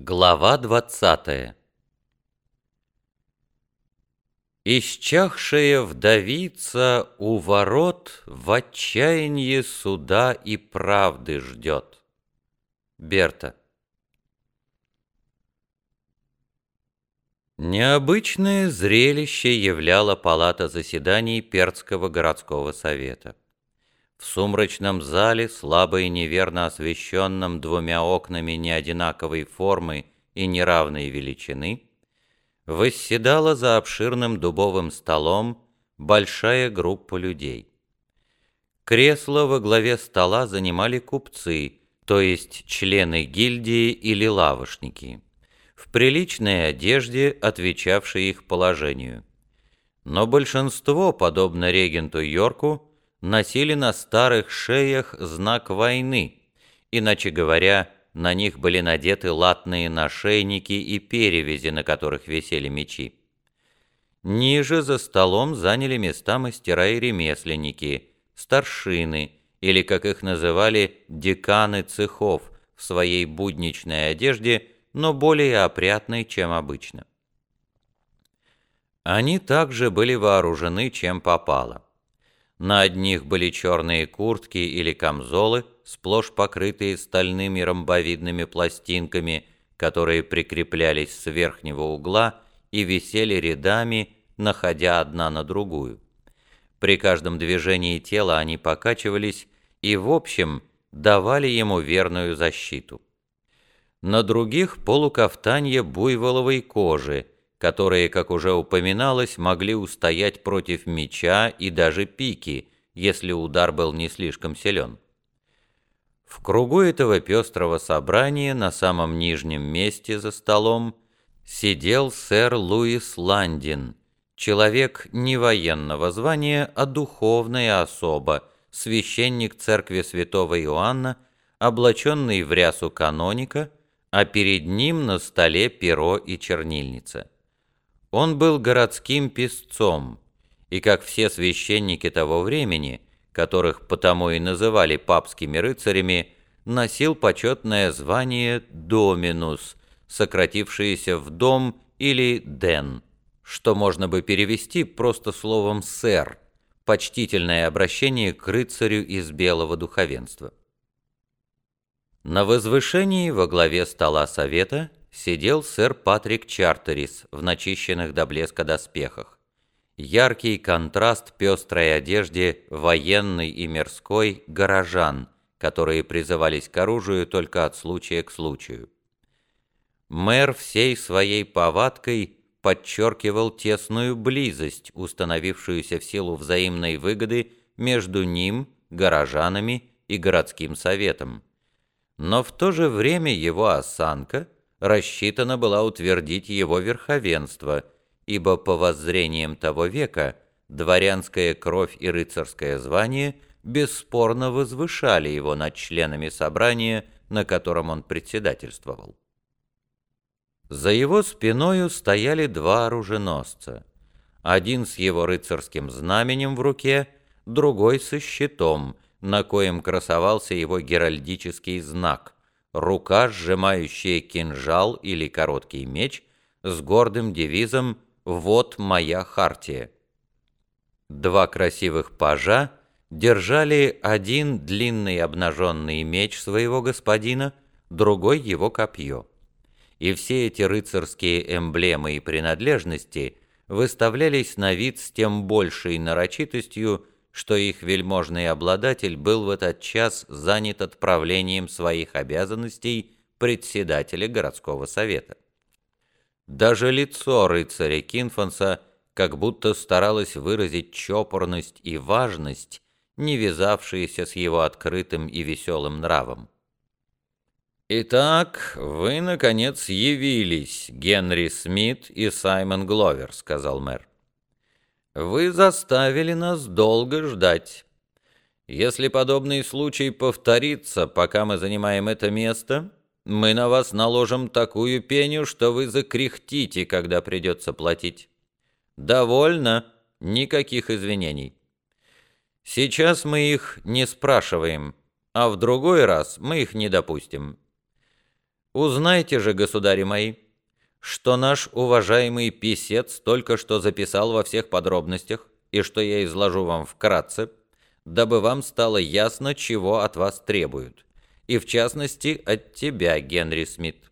Глава двадцатая Исчахшая вдовица у ворот В отчаянии суда и правды ждет. Берта Необычное зрелище являла палата заседаний Перцкого городского совета. В сумрачном зале, слабо и неверно освещенном двумя окнами неодинаковой формы и неравной величины, восседала за обширным дубовым столом большая группа людей. Кресла во главе стола занимали купцы, то есть члены гильдии или лавошники, в приличной одежде, отвечавшей их положению. Но большинство, подобно регенту Йорку, носили на старых шеях знак войны, иначе говоря, на них были надеты латные нашейники и перевязи, на которых висели мечи. Ниже за столом заняли места мастера и ремесленники, старшины, или, как их называли, деканы цехов, в своей будничной одежде, но более опрятной, чем обычно. Они также были вооружены, чем попало. На одних были черные куртки или камзолы, сплошь покрытые стальными ромбовидными пластинками, которые прикреплялись с верхнего угла и висели рядами, находя одна на другую. При каждом движении тела они покачивались и, в общем, давали ему верную защиту. На других полукафтанье буйволовой кожи – которые, как уже упоминалось, могли устоять против меча и даже пики, если удар был не слишком силен. В кругу этого пестрого собрания на самом нижнем месте за столом сидел сэр Луис Ландин, человек не военного звания, а духовная особа, священник церкви святого Иоанна, облаченный в рясу каноника, а перед ним на столе перо и чернильница. Он был городским песцом, и, как все священники того времени, которых потому и называли папскими рыцарями, носил почетное звание «доминус», сократившееся в «дом» или «ден», что можно бы перевести просто словом «сэр», почтительное обращение к рыцарю из белого духовенства. На возвышении во главе стола совета сидел сэр Патрик Чартерис в начищенных до блеска доспехах. Яркий контраст пестрой одежде военной и мирской горожан, которые призывались к оружию только от случая к случаю. Мэр всей своей повадкой подчеркивал тесную близость, установившуюся в силу взаимной выгоды между ним, горожанами и городским советом. Но в то же время его осанка – рассчитана была утвердить его верховенство, ибо по воззрениям того века дворянская кровь и рыцарское звание бесспорно возвышали его над членами собрания, на котором он председательствовал. За его спиною стояли два оруженосца. Один с его рыцарским знаменем в руке, другой со щитом, на коем красовался его геральдический знак – рука, сжимающая кинжал или короткий меч, с гордым девизом «Вот моя хартия». Два красивых пажа держали один длинный обнаженный меч своего господина, другой его копье. И все эти рыцарские эмблемы и принадлежности выставлялись на вид с тем большей нарочитостью, что их вельможный обладатель был в этот час занят отправлением своих обязанностей председателя городского совета. Даже лицо рыцаря Кинфанса как будто старалось выразить чопорность и важность, не вязавшиеся с его открытым и веселым нравом. «Итак, вы, наконец, явились, Генри Смит и Саймон Гловер», — сказал мэр. Вы заставили нас долго ждать. Если подобный случай повторится, пока мы занимаем это место, мы на вас наложим такую пеню, что вы закряхтите, когда придется платить. Довольно, никаких извинений. Сейчас мы их не спрашиваем, а в другой раз мы их не допустим. Узнайте же, государи мои, что наш уважаемый писец только что записал во всех подробностях, и что я изложу вам вкратце, дабы вам стало ясно, чего от вас требуют, и в частности от тебя, Генри Смит.